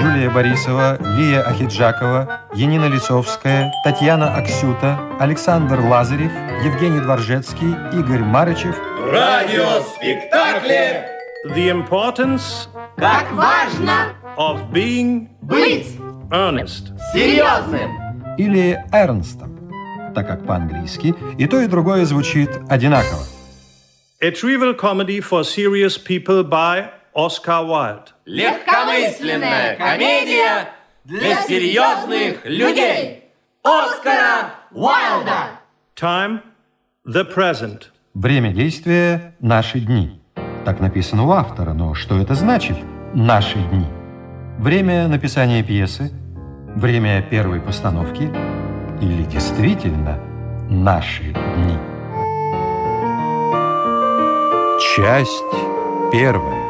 Юлия Борисова, Лия Ахиджакова, Янина Лисовская, Татьяна Аксюта, Александр Лазарев, Евгений Дворжецкий, Игорь Марычев. Радиоспектакле The importance Как важно of being быть earnest. серьезным. или Эрнстом, так как по-английски и то, и другое звучит одинаково. A trivial comedy for serious people by Oscar Wilde. Легкомысленная комедия для серьезных людей. Оскара Уайлда. Time, the present. Время действия – наши дни. Так написано у автора, но что это значит «наши дни»? Время написания пьесы, время первой постановки или действительно наши дни? Часть первая.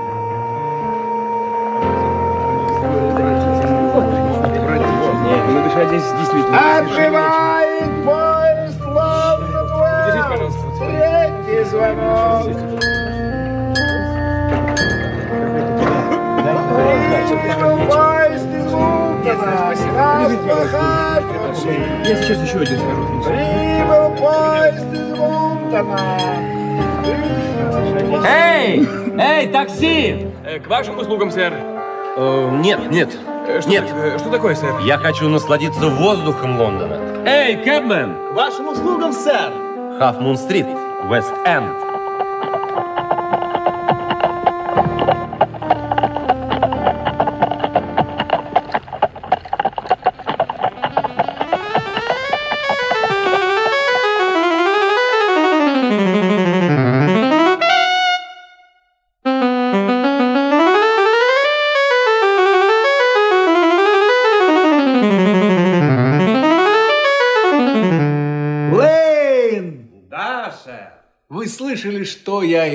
Отбывает поезд Лондон. Третий звонок. Прибыл поезд. Я сейчас еще один скажу. Эй! Эй, такси! К вашим услугам, сэр. Нет, нет, Что, нет. э, Что такое, сэр? Я хочу насладиться воздухом Лондона. Эй, Кэбмен! Вашим услугам, сэр. Half Moon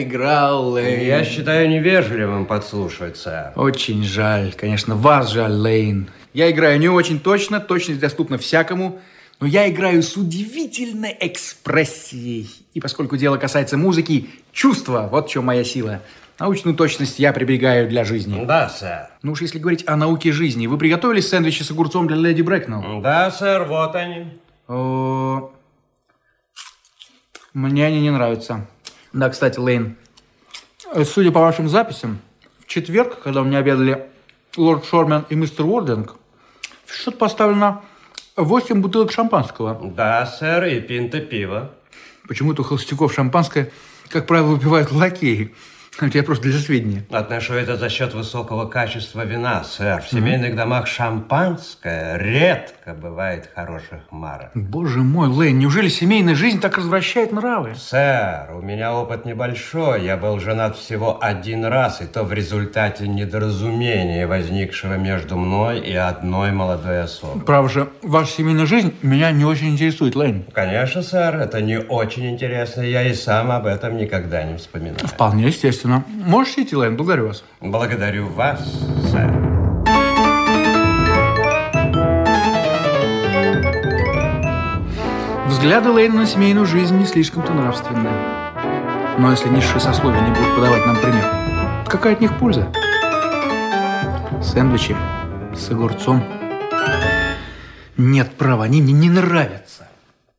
играл, Лейн? Я считаю невежливым подслушивать, сэр. Очень жаль, конечно, вас жаль, Лейн. Я играю не очень точно, точность доступна всякому, но я играю с удивительной экспрессией. И поскольку дело касается музыки, чувства, вот в чем моя сила. Научную точность я прибегаю для жизни. Да, сэр. Ну уж если говорить о науке жизни, вы приготовили сэндвичи с огурцом для леди Брэкнелл? Да, сэр, вот они. О, Мне они не нравятся. Да, кстати, Лейн, э, судя по вашим записям, в четверг, когда у меня обедали лорд Шормен и мистер Уординг, в счет поставлено 8 бутылок шампанского. Да, сэр, и пинта пива. Почему-то у холостяков шампанское, как правило, выпивают лакеи. Это я просто для сведения. Отношу это за счет высокого качества вина, сэр. В семейных домах шампанское редко бывает хороших марок. Боже мой, Лейн, неужели семейная жизнь так развращает нравы? Сэр, у меня опыт небольшой. Я был женат всего один раз, и то в результате недоразумения, возникшего между мной и одной молодой особой. Право же, ваша семейная жизнь меня не очень интересует, Лейн. Конечно, сэр, это не очень интересно. Я и сам об этом никогда не вспоминаю. Вполне естественно. Можете идти, Лейн, благодарю вас. Благодарю вас, сэр. Взгляды Лейна на семейную жизнь не слишком-то нравственны. Но если низшие сословия не будут подавать нам пример, какая от них польза? Сэндвичи с огурцом. Нет права, они мне не нравятся.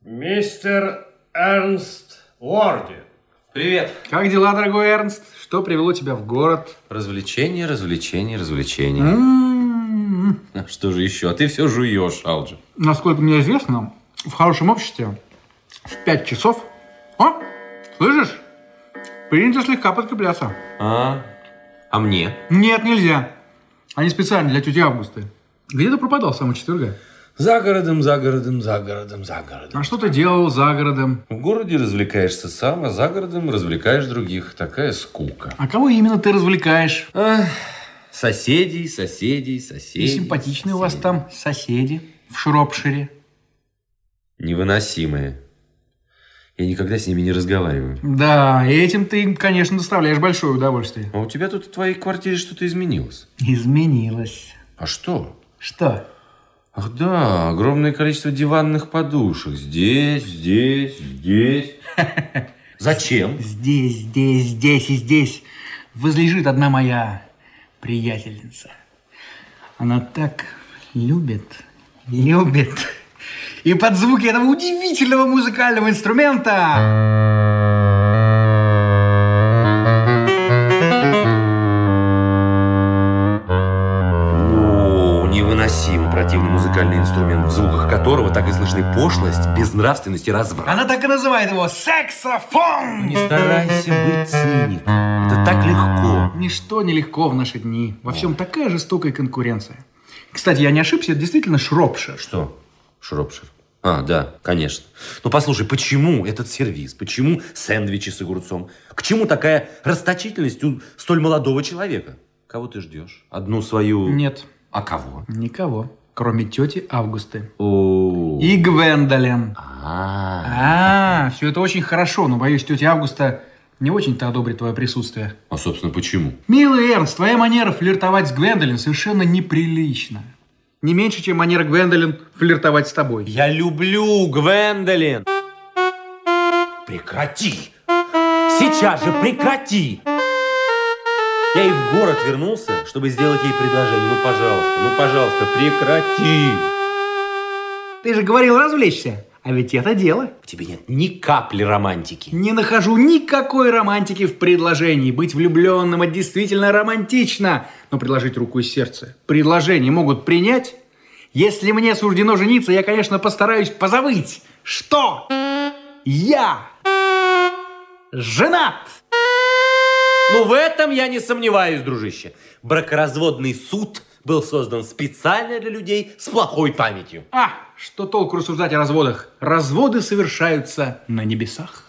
Мистер Эрнст Уорди. Привет. Как дела, дорогой Эрнст? Что привело тебя в город? Развлечение, развлечение, развлечение. М-м-м. А Что же еще? А ты все жуешь, Алджи. Насколько мне известно, в хорошем обществе в пять часов... О, слышишь? Принято слегка подкрепляться. А? А мне? Нет, нельзя. Они специально для тети Августы. Где ты пропадал с самого четверга? За городом, за городом, за городом, за городом. А что ты делал за городом? В городе развлекаешься сам, а за городом развлекаешь других. Такая скука. А кого именно ты развлекаешь? Ах, соседей, соседей, соседей. И симпатичные у вас там соседи в Шропшире. Невыносимые. Я никогда с ними не разговариваю. Да, этим ты им, конечно, доставляешь большое удовольствие. А у тебя тут в твоей квартире что-то изменилось. Изменилось. А что? Что? Ах да, огромное количество диванных подушек. Здесь, здесь, здесь. Зачем? Здесь, здесь, здесь и здесь возлежит одна моя приятельница. Она так любит, любит. И под звуки этого удивительного музыкального инструмента... инструмент, в звуках которого так и слышны пошлость, безнравственность и разврат. Она так и называет его саксофон! Не старайся быть циником. Это так легко. Ничто нелегко в наши дни. Во всем такая жестокая конкуренция. Кстати, я не ошибся, это действительно Шропшир. Что? Шропшир. А, да, конечно. Ну, послушай, почему этот сервис? Почему сэндвичи с огурцом? К чему такая расточительность у столь молодого человека? Кого ты ждешь? Одну свою... Нет, А кого? никого, кроме тети Августы. О. И Гвендолин. А. А, все это очень хорошо, но, боюсь, тетя Августа не очень-то одобрит твое присутствие. А, собственно, почему? Милый Эрнст, твоя манера флиртовать с Гвендолин совершенно неприлична. Не меньше, чем манера Гвендолин флиртовать с тобой. Я люблю Гвендолин. Прекрати. Сейчас же прекрати. Я и в город вернулся, чтобы сделать ей предложение. Ну, пожалуйста, ну, пожалуйста, прекрати. Ты же говорил развлечься, а ведь это дело. В тебе нет ни капли романтики. Не нахожу никакой романтики в предложении. Быть влюбленным – это действительно романтично. Но предложить руку и сердце. Предложение могут принять. Если мне суждено жениться, я, конечно, постараюсь позабыть, что я женат. Ну, в этом я не сомневаюсь, дружище. Бракоразводный суд был создан специально для людей с плохой памятью. А, что толку рассуждать о разводах? Разводы совершаются на небесах.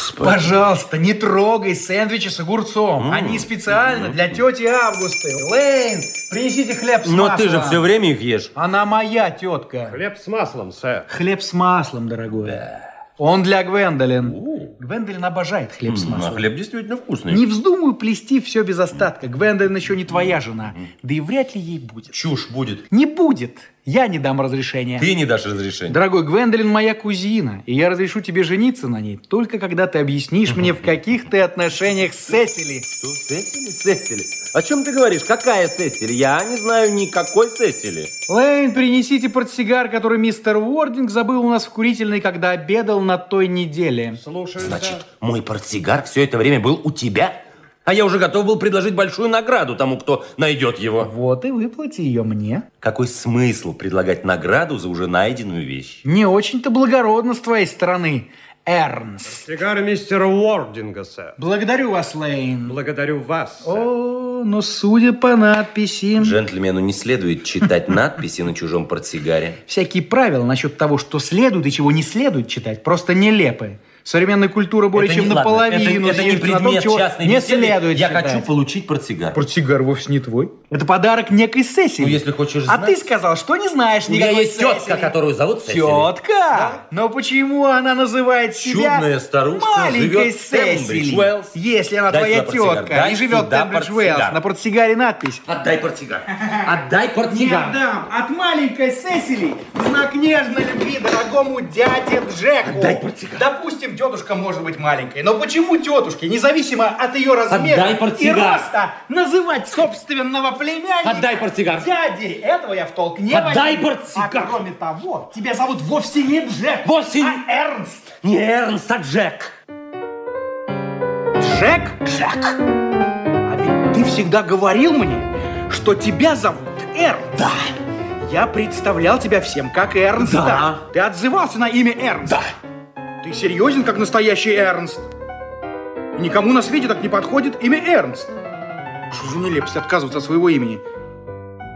Господи. Пожалуйста, не трогай сэндвичи с огурцом. Они специально для тети Августы. Лейн, принесите хлеб с Но маслом. ты же все время их ешь. Она моя тетка. Хлеб с маслом, сэр. Хлеб с маслом, дорогой. Он для Гвендолин. Гвендолин обожает хлеб с А маслом. хлеб действительно вкусный. Не вздумаю плести все без остатка. Гвендолин еще не твоя жена. Да и вряд ли ей будет. Чушь будет. Не будет. Я не дам разрешения. Ты не дашь разрешения. Дорогой, Гвендолин моя кузина, и я разрешу тебе жениться на ней, только когда ты объяснишь мне, в каких ты отношениях с Сесили. Что, Сесили? Сесили? О чем ты говоришь? Какая Сесили? Я не знаю никакой Сесили. Лейн, принесите портсигар, который мистер Уординг забыл у нас в курительной, когда обедал на той неделе. Значит, мой портсигар все это время был у тебя? А я уже готов был предложить большую награду тому, кто найдет его. Вот и выплати ее мне. Какой смысл предлагать награду за уже найденную вещь? Не очень-то благородно с твоей стороны, Эрнст. Сигары мистера Уординга, сэр. Благодарю вас, Лейн. Благодарю вас, сэр. О, но судя по надписи... Джентльмену не следует читать надписи на чужом портсигаре. Всякие правила насчет того, что следует и чего не следует читать, просто нелепы. Современная культура более Это чем наполовину это, это не том, предмет чего частной не беседы. следует Я читать. хочу получить портсигар. Портсигар вовсе не твой. Это подарок некой Сесили. Ну, если хочешь А знать. ты сказал, что не знаешь У меня никакой есть тетка, Сесили. которую зовут Сесили. Тетка? Но почему она называет себя Чудная старушка, маленькой Сесили? Уэллс. Если она Дай твоя тетка дай и живет в Тембридж. Уэллс, на портсигаре надпись Отдай портсигар. Отдай Не портсигар. отдам от маленькой Сесили в знак нежной любви дорогому дяде Джеку. Отдай портсигар. Допустим, тетушка может быть маленькой, но почему тетушке, независимо от ее размера и роста, называть собственного племянника Отдай портсигар. дядей? Этого я в толк не Отдай возьму. портсигар. А кроме того, тебя зовут вовсе не Джек, Вовсе а не- Эрнст. Не Эрнст, а Джек. Джек? Джек. А ведь ты всегда говорил мне, что тебя зовут Эрнст. Да. Я представлял тебя всем как Эрнста. Да. Ты отзывался на имя Эрнст. Да. Ты серьезен, как настоящий Эрнст? Никому на свете так не подходит имя Эрнст. Что за нелепость отказываться от своего имени?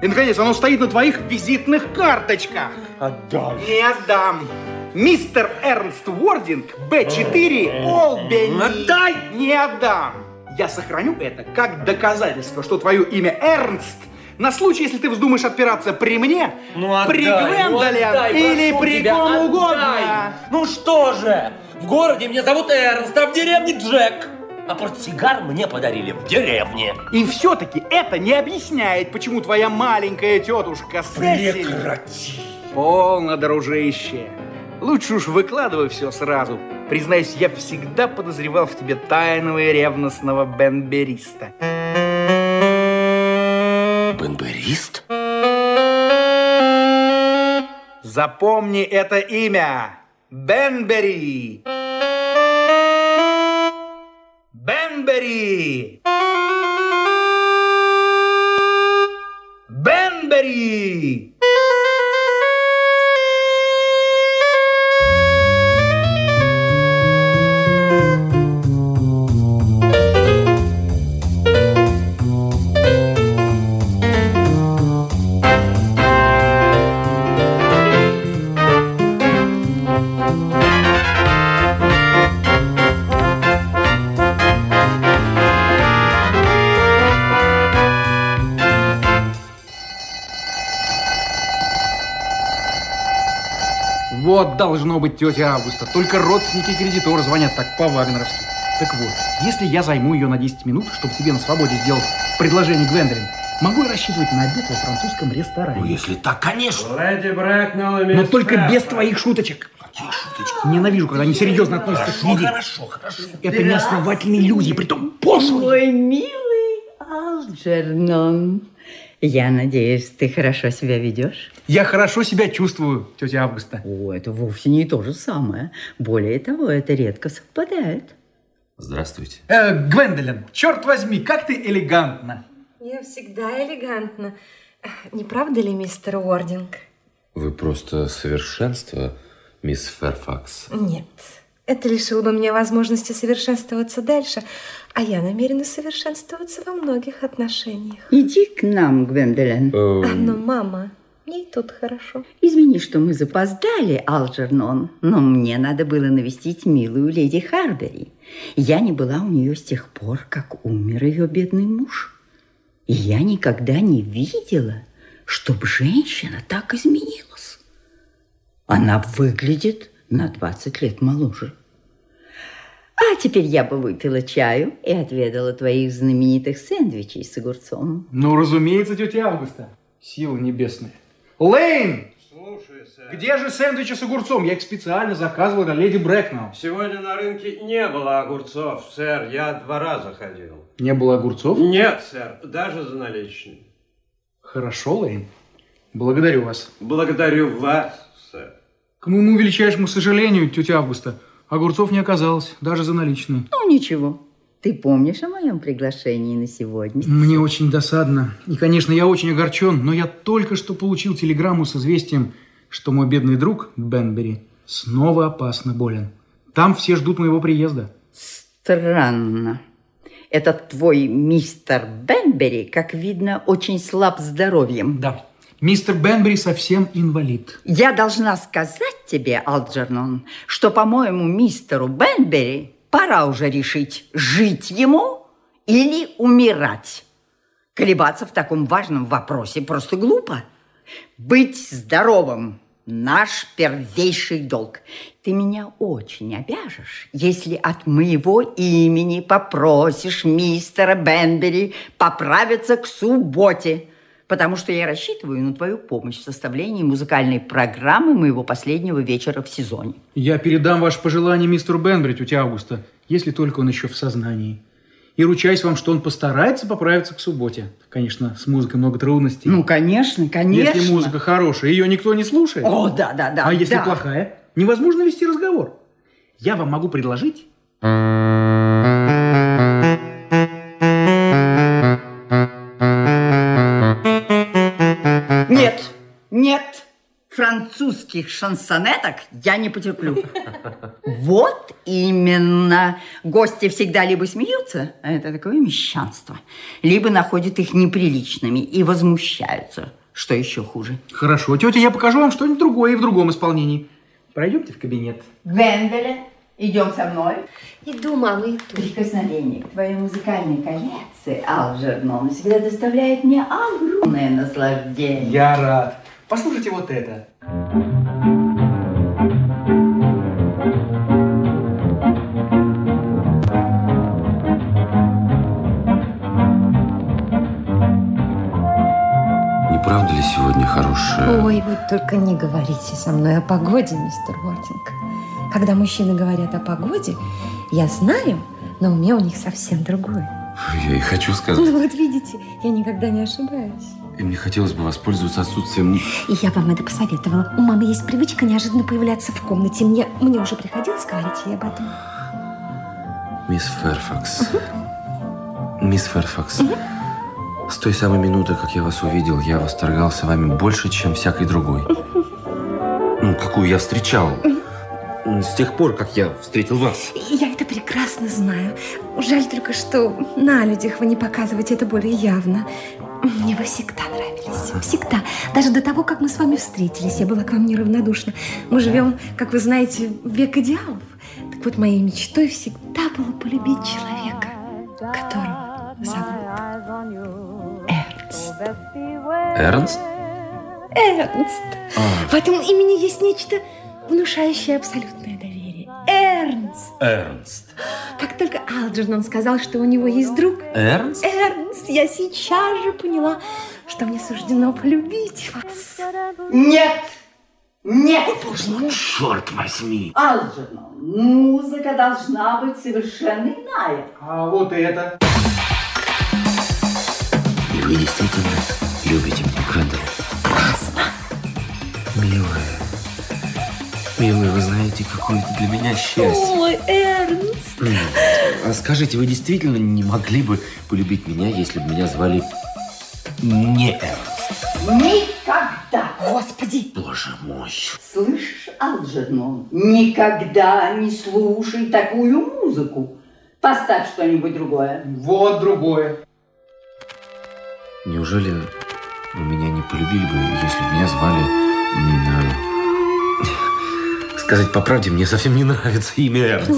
И, наконец, оно стоит на твоих визитных карточках. Отдай. Не отдам. Мистер Эрнст Уординг, Б4, Олбени. Отдай! Не отдам. Я сохраню это как доказательство, что твое имя Эрнст На случай, если ты вздумаешь отпираться при мне, Ну, при отдай, ну, Гвендоле отдай, или при тебя, ком отдай. угодно. Ну что же, в городе меня зовут Эрнст, а в деревне Джек. А портсигар мне подарили в деревне. И все-таки это не объясняет, почему твоя маленькая тетушка Сесиль... Прекрати. Полно, дружище. Лучше уж выкладывай все сразу. Признаюсь, я всегда подозревал в тебе тайного и ревностного бенбериста. Бенберист? Запомни это имя. Бенбери. Бенбери. Бенбери. Вот должно быть тетя Августа. Только родственники и кредиторы звонят так по-вагнеровски. Так вот, если я займу ее на 10 минут, чтобы тебе на свободе сделать предложение Гвендолин, могу я рассчитывать на обед во французском ресторане? Ну, если так, конечно. Леди Брэкнелл и Но только без твоих шуточек. Какие шуточки. Ненавижу, когда они серьезно относятся к Ну, еде. хорошо, хорошо. Это неосновательные люди, притом пошлые. Мой милый Алджернон. Я надеюсь, ты хорошо себя ведешь? Я хорошо себя чувствую, тетя Августа. О, это вовсе не то же самое. Более того, это редко совпадает. Здравствуйте. Э, Гвендолин, черт возьми, как ты элегантна. Я всегда элегантна. Не правда ли, мистер Уординг? Вы просто совершенство, мисс Ферфакс. Нет. Это лишило бы мне возможности совершенствоваться дальше, а я намерена совершенствоваться во многих отношениях. Иди к нам, Гвендолин. Но, мама, мне и тут хорошо. Извини, что мы запоздали, Алджернон, но мне надо было навестить милую леди Харбери. Я не была у нее с тех пор, как умер ее бедный муж. И я никогда не видела, чтобы женщина так изменилась. Она выглядит на 20 лет моложе. А теперь я бы выпила чаю и отведала твоих знаменитых сэндвичей с огурцом. Ну, разумеется, тетя Августа. Сила небесная. Лейн! Где же сэндвичи с огурцом? Я их специально заказывал для леди Брэкнелл. Сегодня на рынке не было огурцов, сэр. Я два раза ходил. Не было огурцов? Нет, сэр, даже за наличные. Хорошо, Лейн. Благодарю вас. Благодарю вас, сэр. К моему величайшему сожалению, тетя Августа, огурцов не оказалось, даже за наличные. Ну, ничего. Ты помнишь о моем приглашении на сегодня? Мне очень досадно. И, конечно, я очень огорчен, но я только что получил телеграмму с известием, что мой бедный друг Бенбери снова опасно болен. Там все ждут моего приезда. Странно. Этот твой мистер Бенбери, как видно, очень слаб здоровьем. Да. Мистер Бенбери совсем инвалид. Я должна сказать тебе, Алджернон, что, по-моему, мистеру Бенбери пора уже решить, жить ему или умирать. Колебаться в таком важном вопросе просто глупо. Быть здоровым – наш первейший долг. Ты меня очень обяжешь, если от моего имени попросишь мистера Бенбери поправиться к субботе, потому что я рассчитываю на твою помощь в составлении музыкальной программы моего последнего вечера в сезоне. Я передам ваше пожелание мистеру Бенбери, тетя Августа, если только он еще в сознании. И ручаюсь вам, что он постарается поправиться к субботе. Конечно, с музыкой много трудностей. Ну, конечно, конечно. Если музыка хорошая, ее никто не слушает. О, да, да, да. а если да. плохая, невозможно вести разговор. Я вам могу предложить Нет, нет, французских шансонеток я не потерплю. Вот именно. Гости всегда либо смеются, а это такое мещанство, либо находят их неприличными и возмущаются, что еще хуже. Хорошо, тетя, я покажу вам что-нибудь другое и в другом исполнении. Пройдемте в кабинет. Гвендолин, Идем со мной. Иду, мама, иду. Прикосновение к твоей музыкальной коллекции, Алджернон, всегда доставляет мне огромное наслаждение. Я рад. Послушайте вот это. Не правда ли сегодня хорошая? Ой, вы только не говорите со мной о погоде, мистер Уортинг. Когда мужчины говорят о погоде, я знаю, но уме у них совсем другое. Я и хочу сказать. Ну вот видите, я никогда не ошибаюсь. И мне хотелось бы воспользоваться отсутствием... И я вам это посоветовала. У мамы есть привычка неожиданно появляться в комнате. Мне, мне уже приходилось говорить ей об этом. Мисс Ферфакс. Мисс Ферфакс. С той самой минуты, как я вас увидел, я восторгался вами больше, чем всякой другой. Ну, какую я встречал. С тех пор, как я встретил вас. Я это прекрасно знаю. Жаль только, что на людях вы не показываете это более явно. Мне вы всегда нравились. Всегда. Даже до того, как мы с вами встретились, я была к вам неравнодушна. Мы живем, как вы знаете, в век идеалов. Так вот, моей мечтой всегда было полюбить человека, которого зовут Эрнст. Эрнст? Эрнст. В этом имени есть нечто внушающее абсолютное доверие. Эрнст. Эрнст. Как только Алджернон сказал, что у него есть друг, Эрнст? Эрнст, я сейчас же поняла, что мне суждено полюбить вас. Нет! Нет! Черт возьми! Алджернон, музыка должна быть совершенно иная. А вот это. И вы действительно любите меня, Гвендолин? Милая. Милая, вы знаете, какое это для меня счастье. Ой, Эрнст. А скажите, вы действительно не могли бы полюбить меня, если бы меня звали не Эрнст? Никогда! Господи! Боже мой. Слышишь, Алджернон, никогда не слушай такую музыку. Поставь что-нибудь другое. Вот другое. Неужели вы меня не полюбили бы, если бы меня звали... Сказать по правде, мне совсем не нравится имя Эрнст.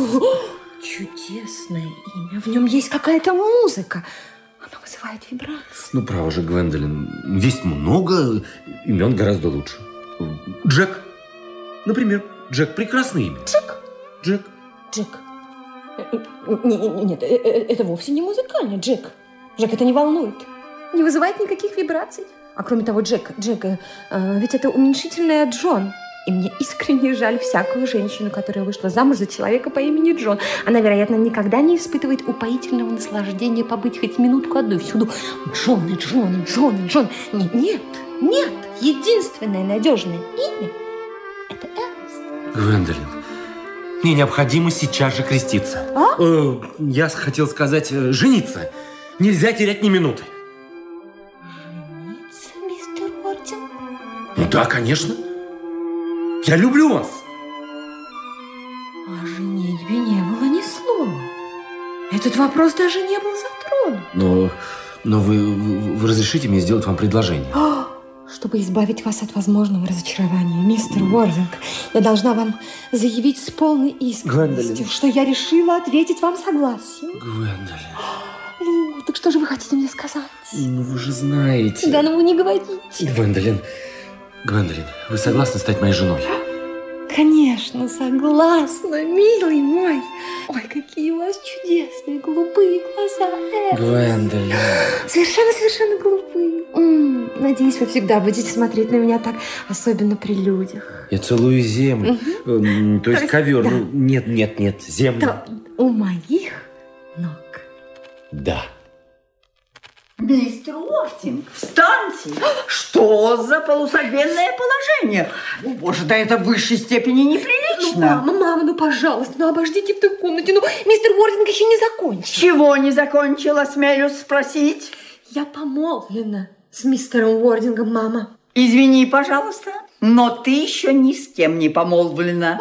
Чудесное имя. В нем есть какая-то музыка. Оно вызывает вибрации. Ну, право же, Гвендолин, есть много имен гораздо лучше. Джек. Например, Джек – прекрасное имя. Джек. Джек. Джек. Э, э, не- не- Нет, э, это вовсе не музыкально, Джек. Джек это не волнует. Не вызывает никаких вибраций. А кроме того, Джек, Джек, ведь это уменьшительное Джон. И мне искренне жаль всякую женщину, которая вышла замуж за человека по имени Джон. Она, вероятно, никогда не испытывает упоительного наслаждения побыть хоть минутку одной. Всюду Джон Джон, Джон, и Джон. Нет, нет, нет. Единственное надежное имя – это Эрнст. Гвендолин, мне необходимо сейчас же креститься. А? Э, я хотел сказать, э, жениться. Нельзя терять ни минуты. Жениться, мистер Уортинг? Ну да, конечно. Я люблю вас. О женитьбе не было ни слова. Этот вопрос даже не был затронут. Но, но вы, вы, вы разрешите мне сделать вам предложение? А, Чтобы избавить вас от возможного разочарования, мистер Уординг, я должна вам заявить с полной искренностью, Гвендолин. что я решила ответить вам согласием. Гвендолин, Ну, так что же вы хотите мне сказать? ну вы же знаете. Да ну вы не говорите. Гвендолин, Гвендолин, вы согласны стать моей женой? Конечно, согласна, милый мой. Ой, какие у вас чудесные голубые глаза. Гвендолин. Совершенно-совершенно глупые. М, Надеюсь, вы всегда будете смотреть на меня так, особенно при людях. Я целую землю. Эм, То есть есть, ковер. да. Ну, нет, нет, нет, землю. То у моих ног. Да. Мистер Уортинг, встаньте! Что за полусогбенное положение? О, боже, да это в высшей степени Ну, неприлично. мама, мама, ну, пожалуйста, ну, обождите в той комнате. Ну, мистер Уординг еще не закончил. Чего не закончила, смелюсь спросить? Я помолвлена с мистером Уордингом, мама. Извини, пожалуйста, но ты еще ни с кем не помолвлена.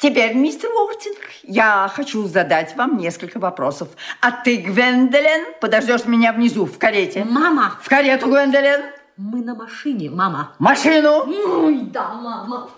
Теперь, мистер Уортинг, я хочу задать вам несколько вопросов. А ты, Гвендолин, подождешь меня внизу в карете? Мама, В карету, Гвендолин? мы на машине, мама. Машину! Ой, да, мама.